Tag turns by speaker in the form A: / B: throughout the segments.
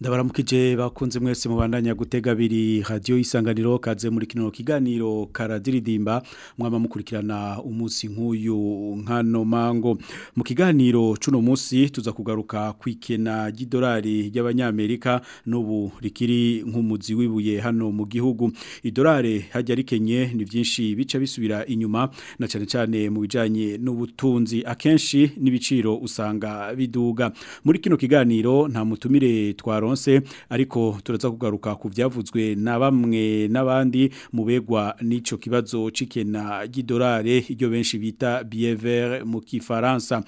A: ndabaramukije bakunze mwese mubandanya gutega abiri radio isanganiro kaze muri kino kiganiro karadiridimba mwaba mukurikirana umunsi nk'uyu nkano mango mu kiganiro cy'uno tuza kugaruka ku ikena ry'idolari ry'abanyamerika n'ubu rikiri nk'umuzi w'ibuye hano mu gihugu idolari hajya rikenye ni byinshi bica bisubira inyuma na cyane cyane mu bijyanye n'ubutunzi akenshi n'ibiciro usanga biduga muri kino kiganiro na mutumire twaro baronse ariko turaza kugaruka ku byavuzwe na bamwe n'abandi mubegwa begwa n'ico kibazo na gidorare iryo benshi bita biever mu kifaransa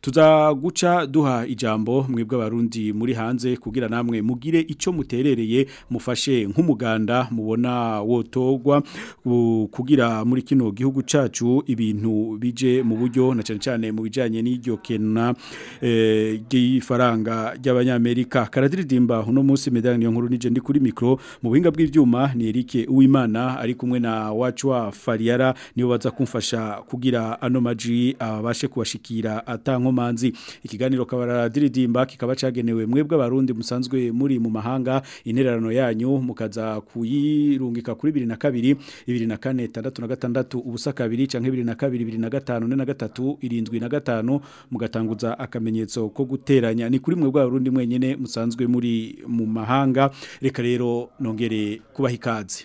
A: tuzaguca duha ijambo mwebwe abarundi muri hanze kugira namwe mugire icyo muterereye mufashe nk'umuganda mubona wotogwa kugira muri kino gihugu cacu ibintu bije mu buryo na cyane cyane mu bijanye n'iryo kena eh, ry'ifaranga ry'abanyamerika karadiridimba imbaho no munsi medani yo nkuru nije ndi kuri micro mu buhinga bw'ivyuma ni Eric Uwimana ari kumwe na wacu wa Fariara niyo baza kumfasha kugira ano maji abashe kubashikira atankomanzi ikiganiro kabaradiridimba kikaba cagenewe mwebwe abarundi musanzwe muri mu mahanga intererano yanyu mukaza kuyirungika kuri 22 24 66 ubusa kabiri canke 22 25 43 75 mugatanguza akamenyetso ko guteranya ni kuri mwebwe abarundi mwenyene musanzwe muri mu mahanga reka rero nongere kubaha ikaze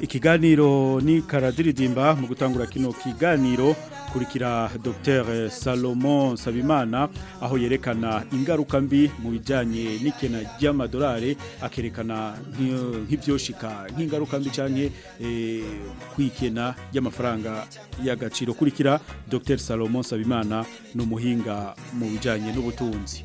A: ikiganiro ni karadiridimba mu gutangura kino kiganiro kurikira Dr Salomon Sabimana aho yerekana ingaruka mbi mu bijyanye n'ikena ry'amadolari akerekana nk'ibyoshika nk'ingaruka mbi cyane eh, kwikena ry'amafaranga y'agaciro kurikira Dr Salomon Sabimana n'umuhinga mu bijyanye n'ubutunzi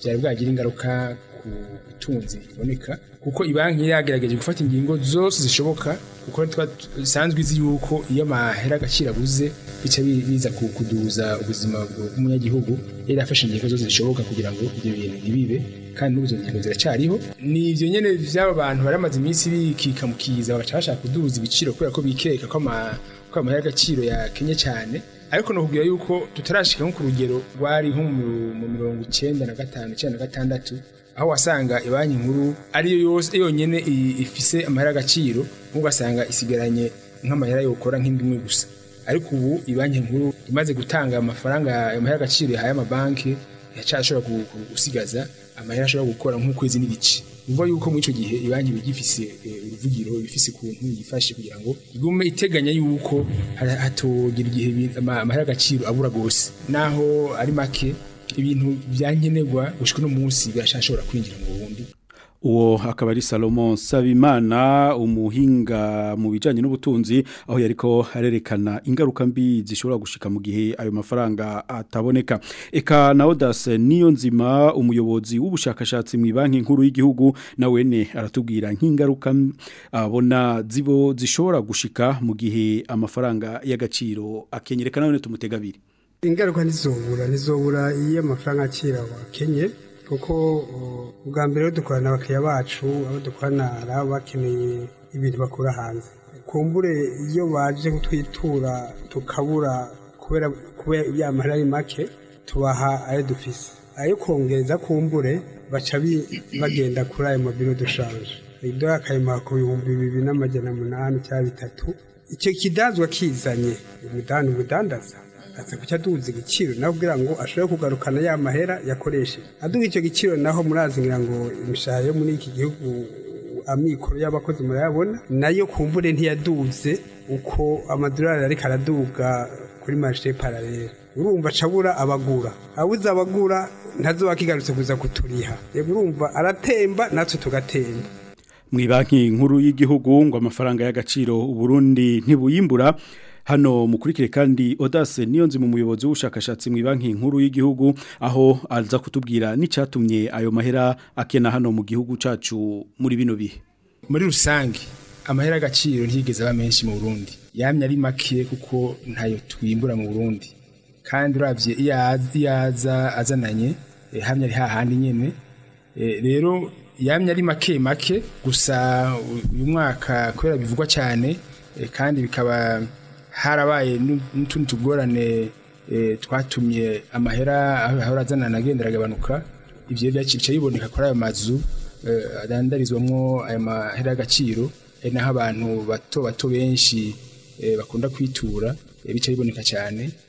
B: byari bwagira ingaruka butunzi buboneka kuko banki yagerageje gufata ingingo zose zishoboka kuko isanzwe izi yuko iyo amahera agaciro aguze bica biza kuduza ubuzima bw'umunyagihugu yari afashe ingingo zose zishoboka kugira ngo ibyo bintu ntibibe kandi n'ubu izo ziracyariho ni ibyo nyine by'aba bantu bari bamaze iminsi bikika mu kiza bagaca bashaka kuduza ibiciro kubera ko bikeka ko amahera y'agaciro yakenye cyane ariko ni ukubwira yuko tutarashika ku rugero rwari nko mu mirongo icyenda na gatanu icyenda na gatandatu aho wasanga banki nkuru ariyo yose yonyine ifise amahera agaciro ugasanga isigaranye nk'amahera yokora nk’indi imwe gusa ariko ubu banki nkuru imaze gutanga amafaranga amahera agaciro yahaye amabanki yacashobora gusigaza amahera ashobora gukora nk'ukwezi n'igice ubwo yuko muri icyo gihe banki bigifise eh, uruvugiro bifise ukuntu yifashe kugira ngo igume iteganya yuko hatogira igihe amahera agaciro abura rwose naho ari make ibintu byankenerwa gushika no munsi birashashobora kwinjira mu bundi
A: uwo akaba ari Salomon Sabimana umuhinga mu bijanye n'ubutunzi aho yariko harerekana ingaruka mbi zishobora gushika mu gihe ayo mafaranga ataboneka eka na Odas niyo nzima umuyobozi w'ubushakashatsi mu banki nkuru y'igihugu na wene aratubwira nk'ingaruka abona zibo zishobora gushika mu gihe amafaranga y'agaciro akenyerekana none tumutega abiri
C: ingaruka ntizobura ntizobura iyo amafaranga akira abakennye kuko ubwa mbere dukorana abakiriya bacu abo dukorana baba bakeneye ibintu bakura hanze kumbure iyo baje kutwitura tukabura kubera ya mahera make tubaha ayo dufise ayo kongereza kumbure baca bagenda kuri ayo mabiro dushaje idora akayimara ku bihumbi bibiri n'amajyana umunani cyangwa bitatu icyo kidazwa kizanye umudani umudandaza ashatse aduhuza igiciro nawe ubwira ngo ashobore kugarukana ya mahera yakoresheje aduha icyo giciro naho murazi ngira ngo imishahara yo muri iki gihugu amikoro y'abakozi murayabona nayo ku mvure ntiyaduze uko amadolari ariko araduga kuri marishe paralele urumva acabura abagura abuze abagura ntazuba wakigarutse kuza kuturiha urumva aratemba natwe tugatemba
A: mu banki nkuru y'igihugu ngo amafaranga y'agaciro uburundi ntibuyimbura hano mukurikire kandi odase niyo nzi mu muyobozi w'ubushakashatsi mu banki nkuru y'igihugu aho aza kutubwira n'icyatumye ayo mahera akena hano mu gihugu cacu muri bino bihe
B: muri rusange amahera agaciro ntiyigeze aba menshi mu burundi yamye ari make kuko ntayo twimbura mu burundi kandi urabye iyo aza azananye eh, hamwe ari hahandi nyine eh, rero yamye ari make make gusa uyu mwaka kubera bivugwa cyane eh, kandi bikaba harabaye n'utundi tugorane eh, twatumye amahera ahora azana nagenderaga agabanuka ibyo byaciye biboneka kuri ayo mazu eh, adandarizwamo aya mahera y'agaciro hari eh, n'aho abantu bato bato benshi bakunda kwitura bica biboneka cyane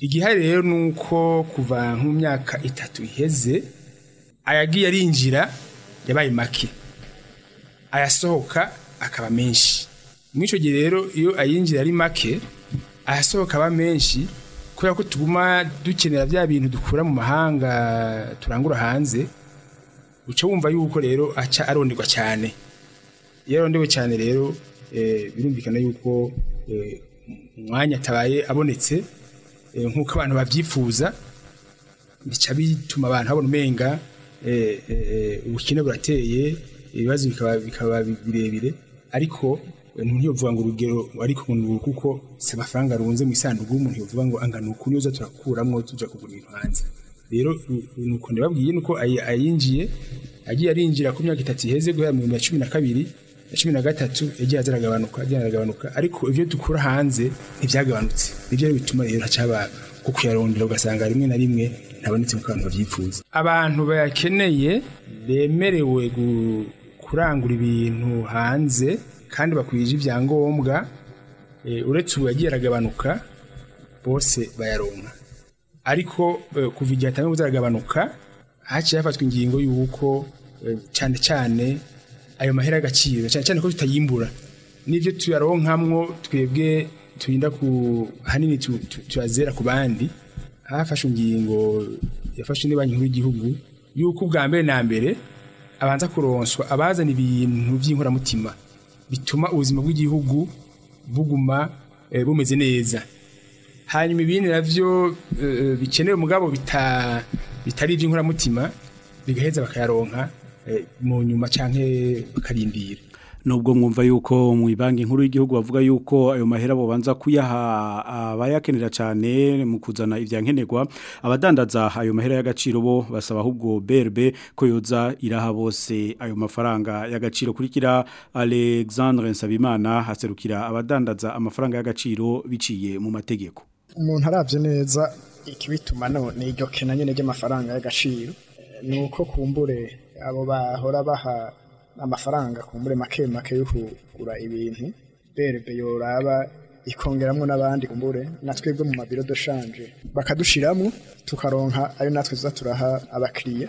B: igihari rero ni uko kuva mu itatu iheze ayagiye arinjira yabaye make ayasohoka akaba menshi muri icyo gihe rero iyo ayinjira ari make ayasohoka aba menshi kubera ko tuguma dukenera bya bintu dukura mu mahanga turangura hanze uca wumva yuko rero aca aronderwa cyane iyo arondewe cyane rero eh, birumvikana yuko eh, umwanya atabaye abonetse eh, nk'uko abantu babyifuza bica bituma abantu babona umenga ubukene burateye ibibazo bikaba birebire ariko umuntu ngo urugero ariko ngo kuko si amafaranga runze mu isanduku umuntu yovuga ngo angana ukuntu yoza turakuramo tujya kugura ibintu hanze rero ni ukuntu babwiye nuko ayinjiye agiye arinjira ku myaka itatu iheze guhera mu bihumbi cumi na kabiri na cumi na gatatu yagiye azaragabanuka yagiye aragabanuka ariko ibyo dukura hanze ntibyagabanutse nibyo bituma rero hacaba ku kuyarondera ugasanga rimwe na rimwe ntabonetse nk'uko abantu babyifuza abantu bayakeneye bemerewe kurangura ibintu hanze kandi bakwije ibyangombwa eh, uretse ubu yagiye aragabanuka bose bayaronka ariko eh, kuva igihe atanga uzaragabanuka haciye hafatwa ingingo y'uko eh, cyane cyane ayo mahera y'agaciro cyane cyane ko tutayimbura n'ibyo tuyaronkamwo twebwe turinda ku hanini tuyazera ku bandi hafashe ingingo yafashe n'ibanye nkuru y'igihugu y'uko ubwa mbere na mbere abanza kuronswa abazana ibintu by'inkoramutima bituma ubuzima bw'igihugu buguma eh, bumeze neza hanyuma ibindi nabyo eh, bikenewe umugabo bitari iby'inkoramutima bigaheza bakayaronka eh, mu nyuma cyangwa bakarindira
A: nubwo mwumva yuko mu ibanki nkuru y'igihugu bavuga yuko ayo mahera banza kuyaha abayakenera ah, cyane mu kuzana ibyankenerwa abadandaza ayo mahera y'agaciro bo basaba ahubwo berbe ko yoza iraha bose ayo mafaranga y'agaciro kurikira Alexandre Nsabimana haserukira abadandaza amafaranga y'agaciro biciye mu mategeko
D: umuntu arabye neza ikibituma none iryo kenanye ry'amafaranga y'agaciro ni uko kumbure abo bahora baha amafaranga kumbure make make yo kugura ibintu berebe yoraba ikongeramwo n'abandi kumbure natwebwe mu mabiro doshanje bakadushiramwo tukaronka ayo natwe tuza turaha abakiriya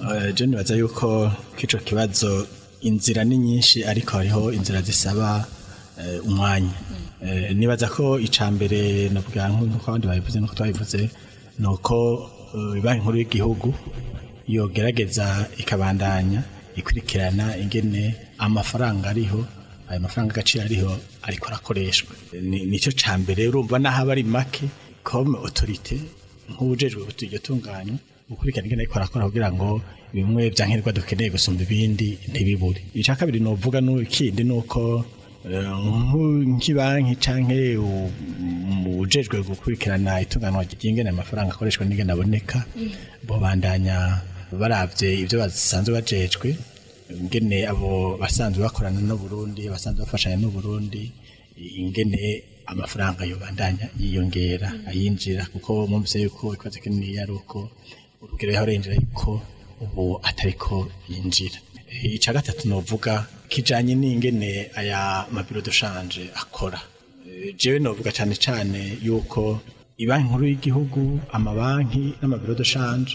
A: eh,
E: jeneraza yuko k'icyo kibazo inzira ni nyinshi ariko hariho inzira zisaba Eh, umwanya eh, nibaza ko icya mbere na bwa nk'uko abandi babivuze n'uko twabivuze ni uko eh, banki nkuru y'igihugu yogerageza ikabandanya ikurikirana ingene amafaranga ariho ayo mafaranga agaciro ariho ariko arakoreshwa nicyo cya mbere urumva n'aho aba ari make kome otorite nk'ubujejwe iryo tunganya gukurikirana ingene ariko arakora kugira ngo bimwe bya nkenerwa dukeneye gusumba ibindi ntibibure icya kabiri ni uvuga n'ikindi ni uko nk'ibanki cyangwa ujejwe gukurikirana itunganywa ry'ingana amafaranga akoreshwa n'ingana aboneka bo bandanya barabye ibyo basanzwe bajejwe ingene abo basanzwe bakorana n'uburundi basanzwe bafashanya n'uburundi ingene amafaranga yobandanya yiyongera ayinjira kuko mwumvise yuko ikibazo kinini ari uko urugero yaho yinjira yuko ubu atariko yinjira ica gatatu nuvuga kijyanye n'ingene aya mabiro dushanje akora jewe novuga cyane cyane yuko ibanki nkuru y'igihugu amabanki n'amabiro
A: dushanje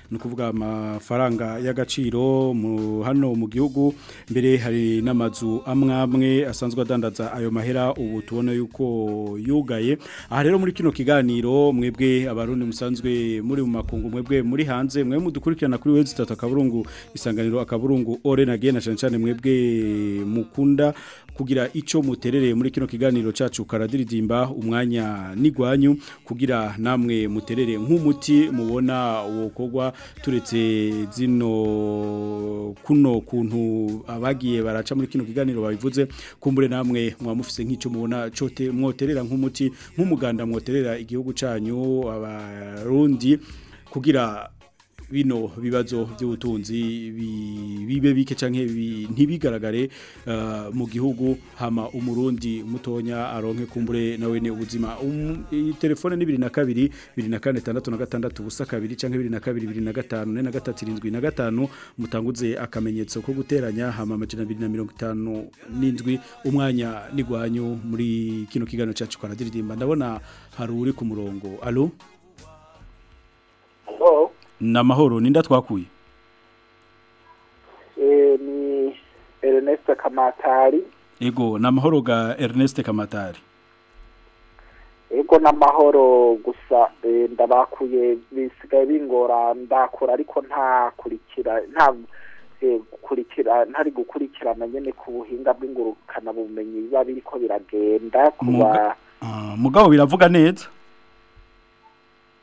A: ni amafaranga y'agaciro mu hano mu gihugu mbere hari n'amazu amwamwe asanzwe adandaza ayo mahera ubu tubona yuko yugaye aha rero muri kino kiganiro mwebwe abarundi musanzwe muri mu makungu mwebwe muri hanze mwe mudukurikirana kuri wezi itatu akaburungu isanganiro akaburungu ore na cyane cyane mwebwe mukunda kugira icyo muterereye muri kino kiganiro cyacu karadiridimba umwanya n'igwanyu kugira namwe muterere nk'umuti mubona wokogwa turetse zino kuno kuntu abagiye baraca muri kino kiganiro babivuze kumbure namwe mwamufise nk'icyo mubona cote mwoterera nk'umuti nk'umuganda mwoterera igihugu cyanyu abarundi kugira bino bibazo by'ubutunzi bibe bike canke ntibigaragare uh, mu gihugu hama umurundi mutonya aronke kumbure nawe ne ubuzima um, telefone ni 22 2466 ubusa kabiri canke 22 25 43 75 mutanguze akamenyetso ko guteranya hama 257 umwanya nigwanyu muri kino kigano cyacu kwanadirimba ndabona hari uri ku murongo alo
F: ni
A: amahoro n'inda twakuye
F: eh, ni Ernest kamatari
A: yego ni amahoro ga Ernest kamatari
F: yego na amahoro gusa eh, ndabakuye bisigaye bingora ndakura ariko ntakurikira nta eh, gukurikira ntari gukurikirana nyine ku buhinga bw'ingurukanabumenyi biba biri ko biragenda kuba
A: ah, mugabo biravuga neza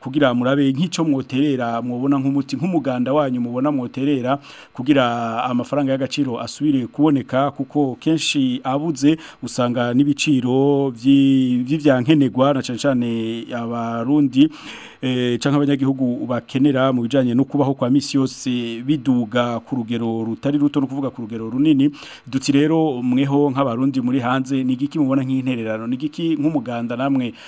A: kugira murabe nk'icyo mwoterera mwobona nk'umuti nk'umuganda wanyu mubona mwoterera kugira amafaranga y'agaciro asubire kuboneka kuko kenshi abuze usanga n'ibiciro by'ibyankenerwa na cyane cyane abarundi eh, cyangwa abanyagihugu bakenera mu bijyanye no kubaho kwa misi yose biduga ku rugero rutari ruto no kuvuga ku rugero runini duti rero mweho nk'abarundi muri hanze ni igiki mubona nk'intererano ni igiki nk'umuganda namwe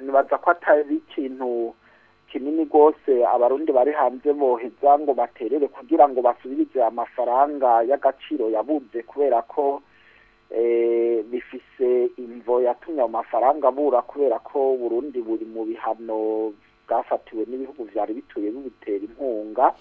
F: nibaza ko atari ikintu kinini rwose abarundi bari hanze boheza ngo baterere kugira ngo basubirize amafaranga y'agaciro yabuze kubera ko Eh, bifise imvo yatumye mu mafaranga abura kubera ko burundi buri mu bihano bwafatiwe n'ibihugu byari bituye bibutera inkunga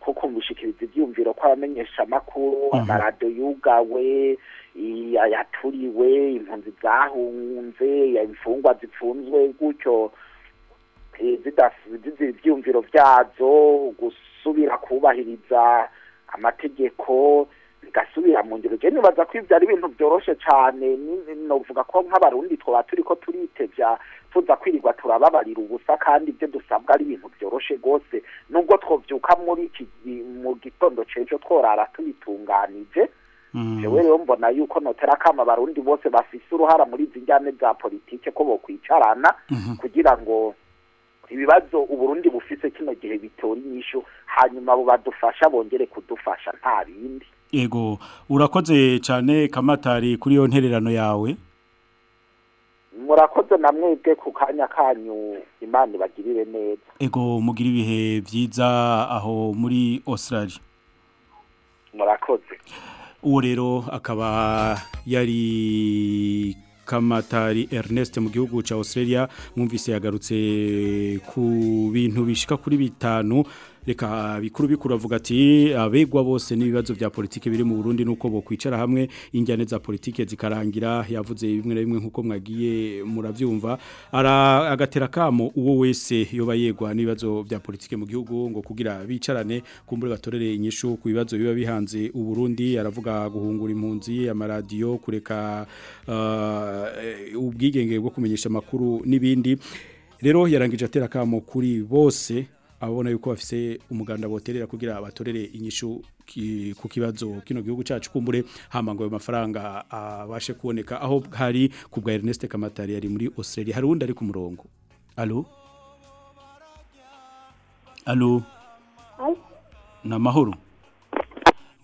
A: ko
F: kumushikiriza ibyumviro kw'abamenyesha amakuru mhm. amaradiyo yugawe ayaturiwe impunzi zahunze imfungwa zipfunzwe gutyo zidafunze ibyumviro byazo gusubira kubahiriza amategeko gasubira mu ngero je nibaza ko ivyo ari ibintu byoroshye cyane novuga ko nk'abarundi twa turi ko turitevya tuza kwirirwa turababarira ubusa kandi ibyo dusabwa ari ibintu byoroshe rwose nubwo twabyuka muri iki mu gitondo cejo tworara tubitunganije mm. jewe rero mbona yuko notera kama abarundi bose bafise uruhara muri izi njyane za politiki ko bokwicarana mm-hmm. kugira ngo ibibazo uburundi bufise kino gihe bitora inyishu hanyuma bo badufasha bongere kudufasha nta bindi
A: Ego, urakoze cyane kamatari kuri iyo ntererano yawe?
F: Murakoze na ku kanya kanyu imana ibagirire neza.
A: Ego, mugira ibihe byiza aho muri Australia.
F: Murakoze.
A: Uwo rero akaba yari kamatari Ernest mu gihugu cya Australia mwumvise yagarutse ku bintu bishika kuri bitanu reka bikuru bikuru avuga ati abegwa bose n'ibibazo bya politike biri mu Burundi nuko bo kwicara hamwe injyane za politike zikarangira yavuze bimwe na bimwe nkuko mwagiye murabyumva ara agatera kamo uwo wese yoba yegwa n'ibibazo bya politike mu gihugu ngo kugira bicarane kumbure batorere inyishu ku bibazo biba bihanze Burundi aravuga guhungura impunzi ya amaradiyo kureka uh, ubwigenge bwo kumenyesha makuru nibindi rero yarangije atera kamo kuri bose ababona yuko bafise umuganda boterera kugira abatorere inyishu ku kibazo kino gihugu cyacu kumbure hamangwa ayo mafaranga abashe kuboneka aho hari ku Ernest Kamatari yari muri Australia hari wundi ari ku murongo allo allo na mahoro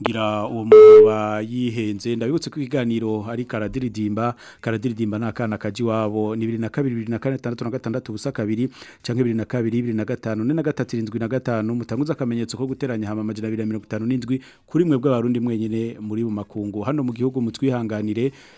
A: ngira uwo muntu bayihenze ndabibutse ko ikiganiro ari karadiridimba karadiridimba ni kaji wabo ni bibiri na kabiri na kane na gatandatu ubusa kabiri cyangwa bibiri na kabiri bibiri na gatanu ne na gatatu irindwi na gatanu mutanguza akamenyetso ko guteranya hama amajana abiri na mirongo itanu n'indwi kuri mwe bw'abarundi mwenyine muri mu makungu hano mu gihugu mutwihanganire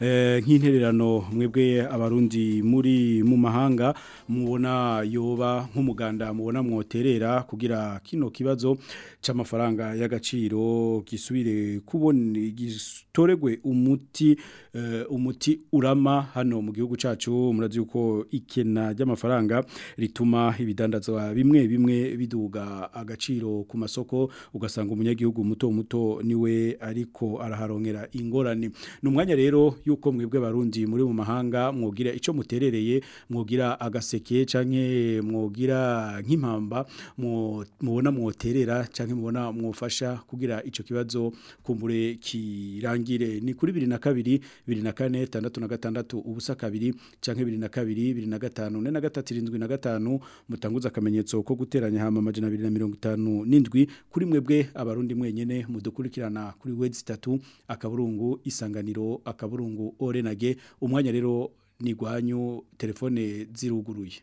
A: eh, nk'intererano mwebwe abarundi muri mu mahanga mubona yoba nk'umuganda mubona mwoterera kugira kino kibazo cy'amafaranga y'agaciro gisubire kubona bitoregwe umuti eh, umuti urama hano mu gihugu cacu murazi yuko ikena ry'amafaranga rituma ibidandazwa bimwe bimwe biduga agaciro ku masoko ugasanga umunyagihugu muto muto niwe ariko araharongera ingorane ni umwanya rero yuko mwebwe barundi muri mu mahanga mwogira icyo muterereye mwogira agaseke cyangwa mwogira nk'impamba mubona mwoterera cyangwa mubona mwofasha kugira icyo kibazo kumbure kirangira shingire ni kuri 22 24 66 ubusa kabiri canke 22 25 4375 mutanguza akamenyetso ko guteranya hama majana 257 kuri mwebwe abarundi mwenyene mudukurikirana kuri wezi 3 akaburungu isanganiro akaburungu orenage umwanya rero ni gwanyu telefone ziruguruye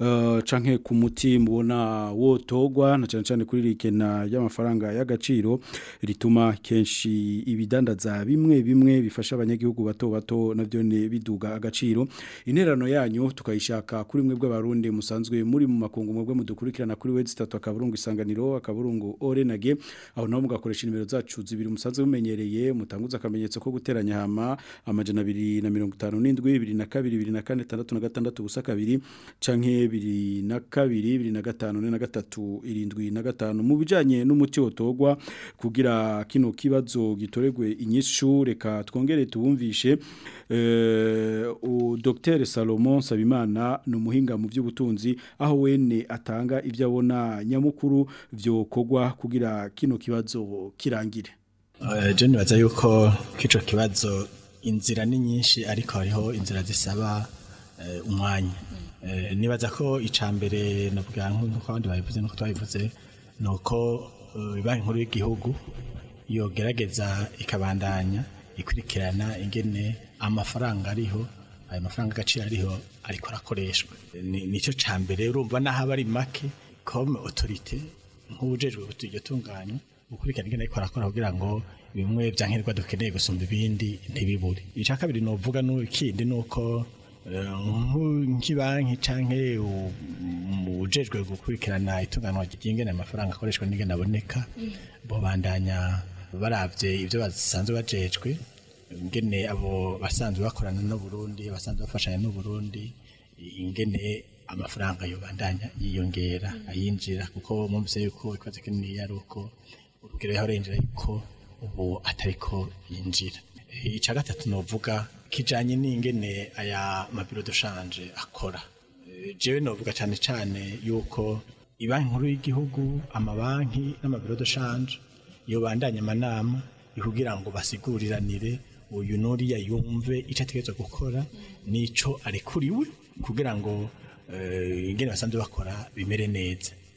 A: Eh, canke ku muti mubona wotogwa na cyane cyane kuri rikena y'amafaranga y'agaciro rituma kenshi ibidandaza bimwe bimwe bifasha abanyagihugu bato bato nabyo ne biduga agaciro interano yanyu tukayishaka kuri mwe bw'abarundi musanzwe muri mu makungu mwe mudukurikirana kuri wezi 3 akaburungu isanganiro akaburungu orenage aho naho mugakoresha nimero zacu zibiri musanzwe mumenyereye mutanguza akamenyetso ko guteranya hama amajana kane 2242 na gatandatu ubusa kabiri canke bibiri na kabiri bibiri na gatanu na gatatu irindwi na gatanu mu bijyanye n'umuti wotogwa kugira kino kibazo gitoregwe inyishu reka twongere tubumvishe eh, Dr Salomon Sabimana ni umuhinga mu by'ubutunzi aho wene atanga ibyo abona nyamukuru byokogwa kugira kino kibazo kirangire
E: eh, jeneraza yuko k'icyo kibazo inzira ni nyinshi ariko hariho inzira zisaba eh, umwanya Eh, nibaza ko icya mbere navuga nk'uko abandi babivuze n'uko twabivuze eh, ni uko banki nkuru y'igihugu yogerageza ikabandanya ikurikirana ingene amafaranga ariho ayo mafaranga agaciro ariho ariko arakoreshwa nicyo cya mbere urumva naho aba ari make kome otorite nk'ubujejwe iryo tunganywa gukurikirana ingene ariko arakora kugira ngo bimwe bya nkenerwa dukeneye gusumba ibindi ntibibure icya kabiri ni uvuga n'ikindi ni uko nk'ibanki cyangwa ujejwe gukurikirana itunganywa ry'ingana amafaranga akoreshwa n'ingana aboneka mm. bo bandanya barabye ibyo basanzwe bajejwe ingene abo basanzwe bakorana n'uburundi basanzwe bafashanya n'uburundi ingene amafaranga yobandanya yiyongera mm. ayinjira kuko mwumvise yuko ikibazo kinini yari uko urugero yahorenjera yuko ubu atariko yinjira icya gatatu novuga kijyanye n'ingene aya mabiro dushanje akora jewe novuga cyane cyane yuko ibanki nkuru y'igihugu amabanki n'amabiro dushanje iyo bandanye amanama kugira ngo basiguriranire uyu nuriya yumve icyo ategerezwa gukora n'icyo arekuriwe kugira ngo eh, ingene basanzwe bakora bimere neza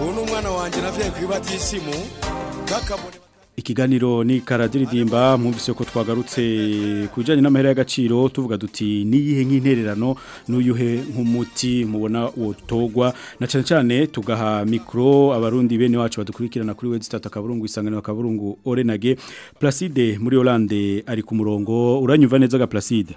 E: ubu eh, ni
G: umwana wanjye navye kwiba atisimu kakabone
A: ikiganiro ni karadiridimba mwumvise ko twagarutse ku bijyanye n'amahera y'agaciro tuvuga duti ni niyihe nk'intererano n'uyuhe nk'umuti mubona wotogwa na cyane cyane tugaha mikoro abarundi bene wacu badukurikirana kuri we zitatu akaburungu isangano akaburungu orenage placide muri oranje ari ku murongo uranyumva neza ga placide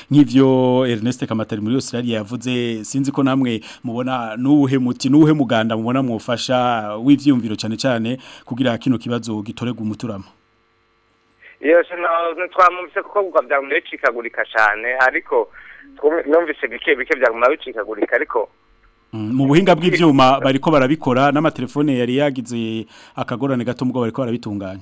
A: nk'ibyo Ernest Kamatari muri Australia yavuze sinzi ko namwe mubona n'uwuhe muti n'uwuhe muganda mubona mwofasha w'ibyiyumviro cyane cyane kugira kino kibazo gitorega umuturamo
H: iyo ntitwamubuze kuko byagumya bicikagurika cyane ariko numvise bike bike byagumya bicikagurika ariko
A: mm, mu buhinga bw'ibyuma bariko barabikora n'amatelefone yari yagize akagorane gato mubwo bariko barabitunganya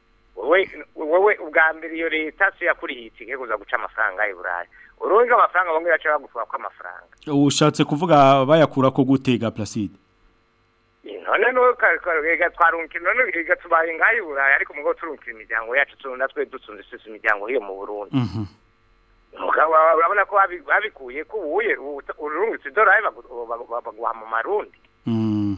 H: wowe ubwa mbere iyo leta si yakuriye itike kuza guca amafaranga i burayi urunga amafaranga bamwe baca bagufuka ko amafaranga
A: ushatse kuvuga bayakura ko gutega placide
H: none n'uwo twarungikira none bigatuma ngaho i burayi ariko mu ngo turungikira imiryango yacu twe dutunze isusu imiryango hiyo mu burundi
A: mhm.
H: urabona ko babikuye ko ubuye urungutse idorari baguha mu marundi
A: mm.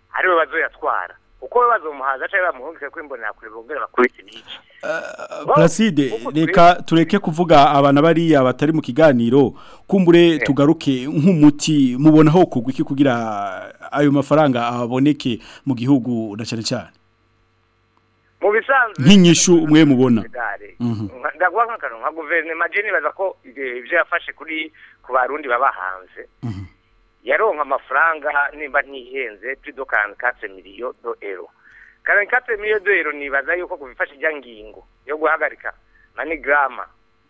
H: ariwe bazoyatwara uko babaza umuhanzi acaye bamuhungike kuri mbonera n'iki eh,
A: Placide reka tureke kuvuga abana bariya batari mu kiganiro kumbure eh. tugaruke nk'umuti mubona aho kugwa iki kugira ayo mafaranga aboneke mu gihugu na cyane cyane
H: mu bisanzwe
A: nk'inyishu mwe mubona mhm.
H: ndaguha nk'akantu nka guverinoma jeni baza ko ibyo yafashe kuri ku barundi baba hanze mhm. yaronka amafaranga nimba ntihenze turi karani katse miliyo do ero karani katse miliyo do ero nibaza yuko ku bifashe ijya ngingo yo guhagarika
A: na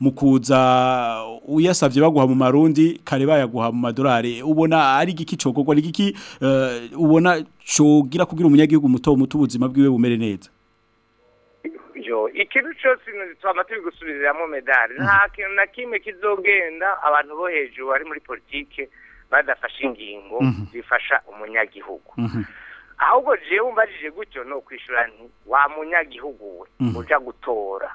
H: mu
A: kuza uyasabye baguha mu marundi kare bayaguha mu madorari ubona ari giki cyokorwa ni igiki ubona cyogira kugira umunyagihugu muto muto ubuzima bwiwe bumere neza
H: yo ikintu cyose tuhamate bigusubiriramo medali nta mm. kintu na kimwe kizogenda abantu bo hejuru bari muri politiki badafashe mm. ingingo
A: mm-hmm.
H: zifasha umunyagihugu mm-hmm. ahubwo jewe wumvarije gutyo ni ukwishyura wa munyagihugu we
A: mm-hmm.
H: ujya gutora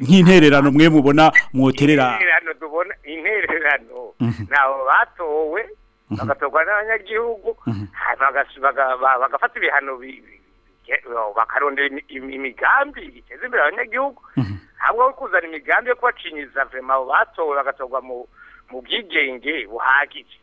A: nk'intererano mwe mubona mwoterera
H: intererano
A: mhm.
H: nabo batowe mhm. bagatorwa n'abanyagihugu mhm. bagafata ibihano oh, bakarondera imigambi iteza imbere abanyagihugu ntabwo wo kuzana imigambi yo kubacinyiza vema abo batowe bagatorwa mu bwigenge buhagije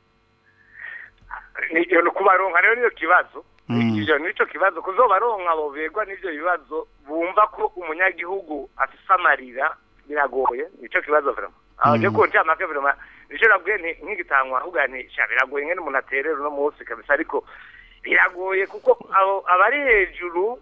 H: ni ukubaronka rero niyo kibazo ibyo
A: mm.
H: ni kibazo kuzobaronka abo begwa n'ibyo bibazo bumva ko umunyagihugu afise amarira biragoye ni kibazo vraiment byo konti ama guverinoma nicyo biragoye nk'igitangwa ahubwo biragoye nk'umuntu umuntu aterera uno munsi kabisa ariko biragoye kuko abari hejuru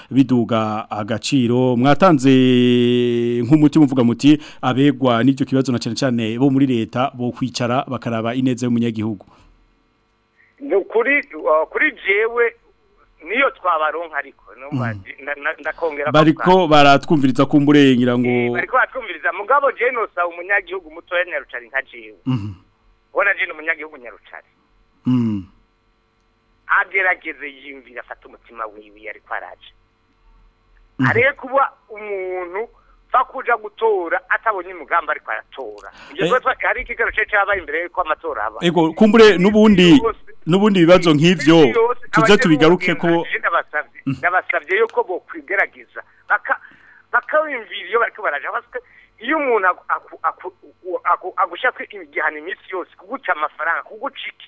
A: biduga agaciro mwatanze nk'umuti muvuga muti abegwa n'icyo kibazo na cyane cyane bo muri leta bo kwicara bakaraba ineza y'umunyagihugu
H: kuri uh, jewe niyo twabaronka ariko mm. ndakongera
A: bariko baratwumviriza kumburengera ngo eh,
H: bariko batwumviriza mugabo genosa umunyagihugu mutoya nyarucari nka jewe ubona mm. jene umunyagihugu nyarucari
A: mm.
H: agerageze yiyumvira afata umutima wiwe ariko araje areke kuba umuntu kuja gutora atabonye umugamba ariko aratora
A: eh.
H: hari ikigero cyo cyabaye imbere yuko amatora aba
A: yego kumbure n'ubundi n'ubundi bibazo nk’ibyo tuze tubigaruke ko
H: ndabasabye mm. yuko bo kwigerageza baka iyo bariko baraja basuke iyo umuntu agushatse igihano iminsi yose kuguca amafaranga kuguca iki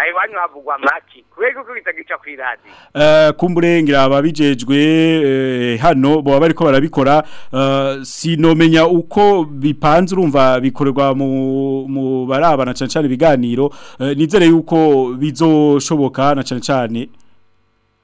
H: ayo havugwa make kubera ko bitaga ica
A: ku iradiyo eh, kumburengera ababijejwe eh, hano bo bari ko barabikora eh, sinomenya uko bipanze urumva bikorerwa mu barabana cyane cyane ibiganiro nizere yuko bizoshoboka na cyane cyane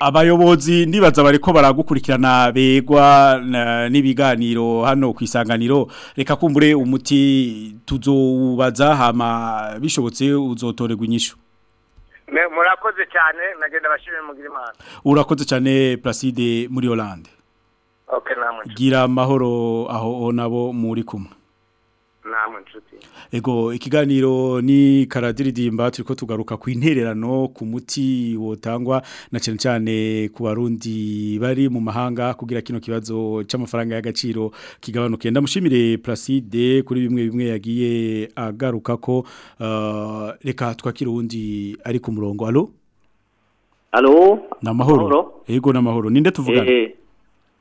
A: abayobozi ndibaza bariko baragukurikirana begwa n'ibiganiro hano ku isanganiro reka kumbure umuti tuzowubaza hama bishobotse uzotorerwa inyishu
H: murakoze cyane nagenda abashimira mugira imana
A: urakoze cyane placide muri
H: oranje
A: gira amahoro aho nabo muri kumwe
H: namwe nshuti
A: ego ikiganiro ni karadiridimba turiko tugaruka ku intererano ku muti wotangwa na cyane cyane ku barundi bari mu mahanga kugira kino kibazo cy'amafaranga y'agaciro kigabanuke ndamushimire Placide kuri bimwe bimwe yagiye agaruka ko uh, ah, reka twakira uwundi ari ku murongo allo
I: allo
A: namahoro ego namahoro ninde tuvugana
I: eh, eh.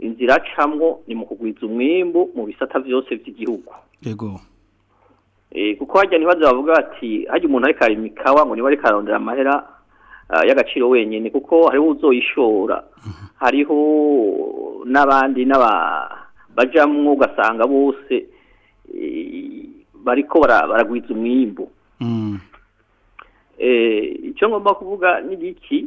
I: inzira acamwo ni mu kugwiza umwimbu mu bisata byose by'igihugu
A: yego
I: eh, kuko hajya ntibaze bavuga ati hajya umuntu ariko arima ikawa ngo niba ariko ararondera amahera eh, y'agaciro wenyine kuko hariho uzoyishora mhm. hariho n'abandi naba bajamwo ugasanga bose eh, bariko baragwiza umwimbu
A: mm.
I: icyo ngomba kuvuga ni giki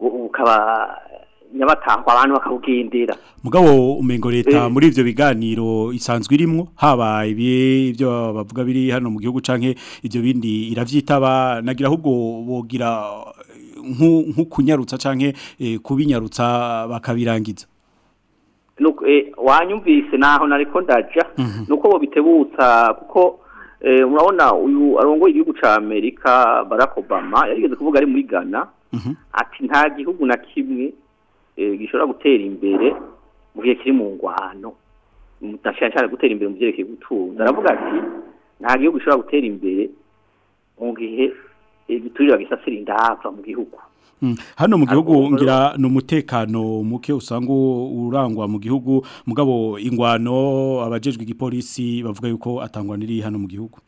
I: bukaba nyabatahwa abantu bakawugindira
A: mugabo umengo leta
I: eh.
A: muri ivyo biganiro isanzwe irimo haba ibyo bavuga biri hano mu gihugu canke ibyo bindi iravyitaba nagira ahubwo bogira nk'ukunyarutsa canke eh, kubinyarutsa bakabirangiza
I: eh, wanyumvise naho nariko ndaja
A: mhm.
I: nuko bitebutsa kuko urabona uyu arongoye igihugu ca amerika barack obama yarigeze kuvuga ari muri ghana
A: mhm.
I: ati nta gihugu na kimwe Eh, gishobora gutera imbere mu gihe kiri mu ngwano mutashashara gutera imbere mu byerekeye gutunga aravuga ati nta gihugu gishobora gutera imbere mu gihe igiturira eh, gisasira indahapfa mu gihugu
A: hmm. hano mu gihugu ngira ni umutekano muke usanga urangwa mu gihugu mugabo ingwano abajejwe igipolisi bavuga yuko atangwa n'iri hano mu gihugu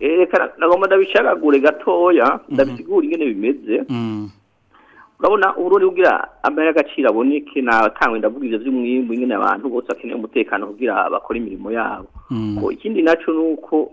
I: eh, reka nagomba ndabishagagure gatoya hmm. ndabisigura ingene bimeze
A: hmm.
I: urabona uburori bwira amara y'agaciro aboneke natangwe ndavuga ibyo by'umwimbu nyine abantu bose akeneye umutekano kugira bakore imirimo yabo
A: mm.
I: ikindi nacyo ni uko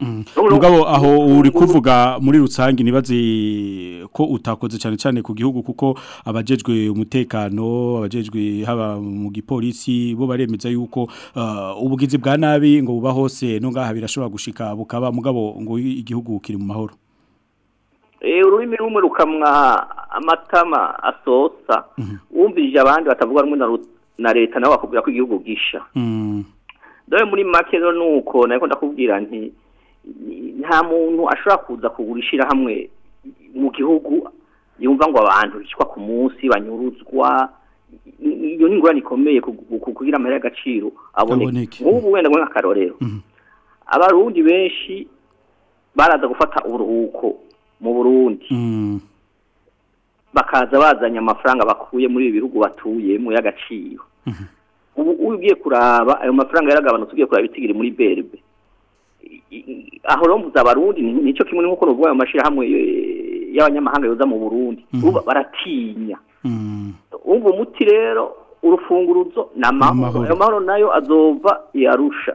I: mm.
A: mugabo aho uri kuvuga muri rusange ntibaze ko utakoze cyane cyane ku gihugu kuko abajejwe umutekano abajejwe haba mu gipolisi bo baremeza yuko uh, ubugizi bwa nabi ngo buba hose no ngaha birashobora gushika bukaba mugabo ngo igihugu kiri mu mahoro
I: Eh, ururimi rumwe rukamwaha amatama asosa mhm. wumvije abandi batavuga rumwe na leta nawe bakubwira ko igihugu gisha
A: mhm.
I: dore muri make rero ni uko ntabwo ndakubwira nti nta muntu ashobora kuza kugura ishyirahamwe mu gihugu yumva ngo abantu bicwa ku munsi banyuruzwa iyo ni ingorane ikomeye kugira amahera y'agaciro aboneke nk'ubu wenda ngo nk'akarorero mhm. abarundi benshi baraza gufata uburuhuko mu burundi
A: mm.
I: bakaza bazanye amafaranga bakuye muri ibi bihugu batuyemo y'agaciro mm-hmm. ubu ugiye kuraba ayo mafaranga yaragabanutse ugiye kuraba ibitigiri muri berbe aho rero mvuze abarundi nicyo kimwe nk'uko ruvuga ayo mashyirahamwe e, y'abanyamahanga yoza mu burundi mm. baratinya mm. ubu umuti rero urufunguruzo ni amahoro ayo mahoro nayo azova yarusha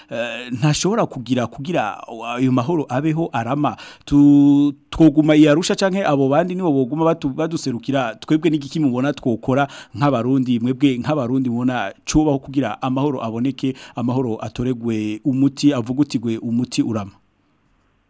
A: eh, ntashobora kugira kugira ayo mahoro abeho arama twoguma iyarusha cyangwa abo bandi nibo boguma baduserukira twebwe n'igiki mubona twokora nk'abarundi mwebwe nk'abarundi mubona cyubaho kugira amahoro aboneke amahoro atu atoregwe umuti avuga utigwe umuti urama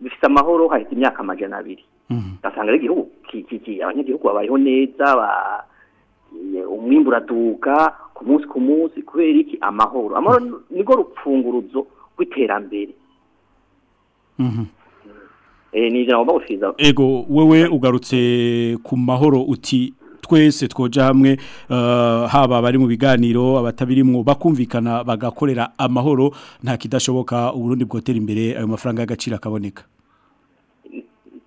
I: bifite amahoro hahita imyaka amajana abiri mhm. ugasanga ari igihugu abanyagihugu babayeho neza umwimbu uraduka ku munsi ku munsi kubera iki amahoro amahoro mhm. nirwo rufunguruzo rw'iterambere mhm. eh, ni ijambo bagufiriza
A: ego wewe ugarutse ku mahoro uti twese twoja hamwe eh, haba abari mu biganiro abatabirimwo bakumvikana bagakorera amahoro nta kidashoboka uburundi bwotera imbere ayo mafaranga y'agaciro akaboneka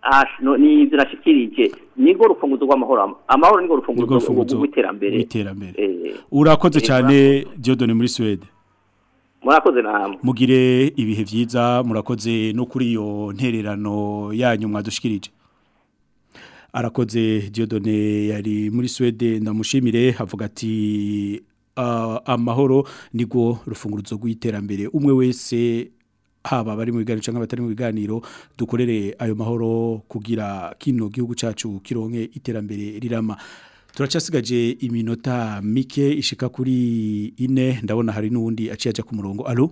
I: ah, ni zirashikirije nigo rufunguzo rw'amahoro amahoro
A: nigo
I: rufunguzo rw'iterambere
A: iterambere
I: eh,
A: urakoze
I: eh,
A: cyane Diodone muri Swede
I: murakoze namwe
A: mugire ibihe byiza murakoze no kuri iyo ntererano yanyu mwadushikirije arakoze Dieudonne yari muri Swede ndamushimire havuga ati amahoro nibwo rufunguruzo rw'iterambere umwe wese haba bari mu biganiro cyangwa batari mu biganiro dukorere ayo mahoro kugira kino gihugu cyacu kironke iterambere rirama turacyasigaje iminota mike ishika kuri ine ndabona hari n'uwundi aciye ajya ku murongo alo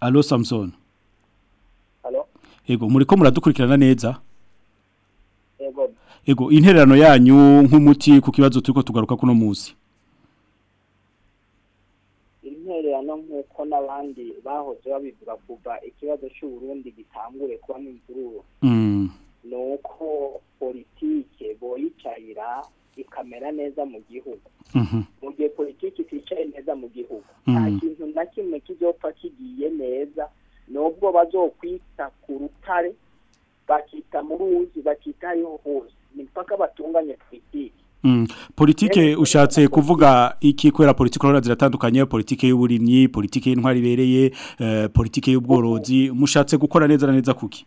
A: Allo Samson
J: yego
A: muri ko muradukurikirana neza
J: yego
A: intererano yanyu nk'umuti ku kibazo turi ko tugaruka kuno munsi
J: intererano nk'uko n'abandi bahoze babivuga kuva ikibazo cy'u burundi gitangure kuba n'imvururu
A: mm.
J: ni uko politike boyicarira ikamera neza mu gihugu
A: mm-hmm.
J: mu gihe politiki iticaye neza mu gihugu
A: mm-hmm.
J: nta kintu na kimwe kizopfa kigiye neza nubwo bazokwita ku rutare bakita mu ruzi bakita ariho hose ni mpaka batunganya politiki
A: mm. politike ushatse kuvuga iki kubera politiki urabona ziratandukanye politiki y'uburimyi politiki y'intwari ibereye eh, politiki y'ubworozi mushatse gukora neza na neza kuki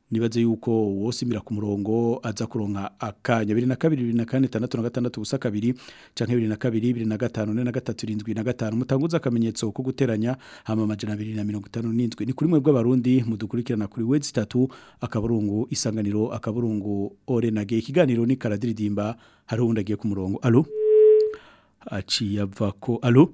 A: nibaze yuko wosimira ku murongo aza kuronka akanya na na na gatandatu ubusa kabiri kabiri na na na gatanu gatatu na gatanu mutanguza akamenyetso ko guteranya hama itanu n’indwi. ni kuri mwe bw'abarundi mudukurikirana kuri wezi 3 akaburungu isanganiro akaburungu orenage ikiganiro ni karadiridimba hari uwundagiye ku murongo allo aciye ava ko allo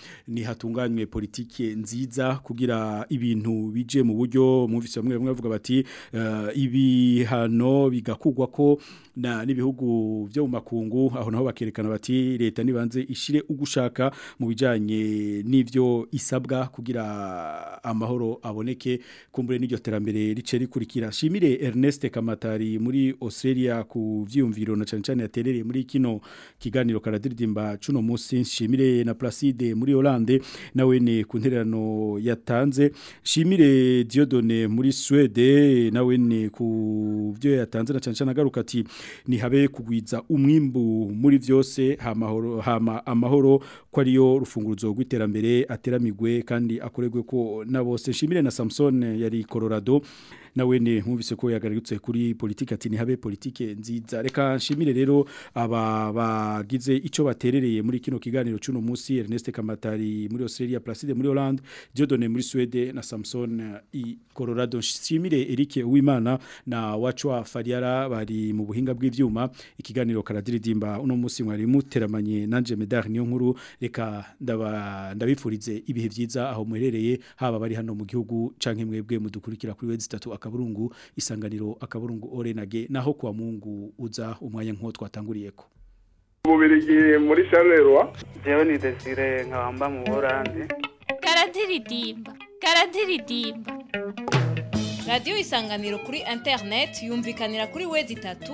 A: ni hatunganywe politike nziza kugira ibintu bije mu buryo mwumvise bamwe bamwe bavuga bati uh, ibihano bigakugwa ko na nibihugu byo mu makungu aho naho bakerekana bati leta nibanze ishire ugushaka mu bijanye n'ivyo isabwa kugira amahoro aboneke kumbure n'iryo terambere rice rikurikira shimire Ernest Kamatari muri Australia ku vyumviro na cyane cyane yaterereye muri kino kiganiro karadiridimba cuno uno munsi nshimire na Placide muri Hollande nawe ne ku ntererano yatanze nshimire Diodone muri Swede nawe ne ku byo yatanze na cancana garuka ati ni habe kugwiza umwimbu muri byose hamahoro hama amahoro ko ariyo rufunguruzo rw'iterambere ateramigwe kandi akoregwe ko na bose nshimire na Samson yari Colorado na wene mwumvise ko yagarutse kuri politike ati habe politike nziza reka nshimire rero aba bagize ico baterereye muri kino kiganiro cy'uno munsi Ernest Kamatari muri Australia Placide muri Hollande Dieudonné muri suede na Samson i Colorado nshimire Eric Uwimana na Wacwa Fariara bari mu buhinga bw'ivyuma ikiganiro karadiridimba uno munsi mwari muteramanye nanje Medar niyo nkuru reka ndabifurize ibihe byiza aho muherereye haba bari hano mu gihugu canke mwebwe mudukurikira kuri wezi 3 akaburungu isanganiro akaburungu orenage naho kwa Mungu uza umwanya nko twatanguriyeko
K: Mubirigi muri Charleroi
L: Jewe ni Desire nkabamba mu Burundi
M: karantiririmba karantiririmba radiyo isanganiro kuri interineti yumvikanira kuri wezi itatu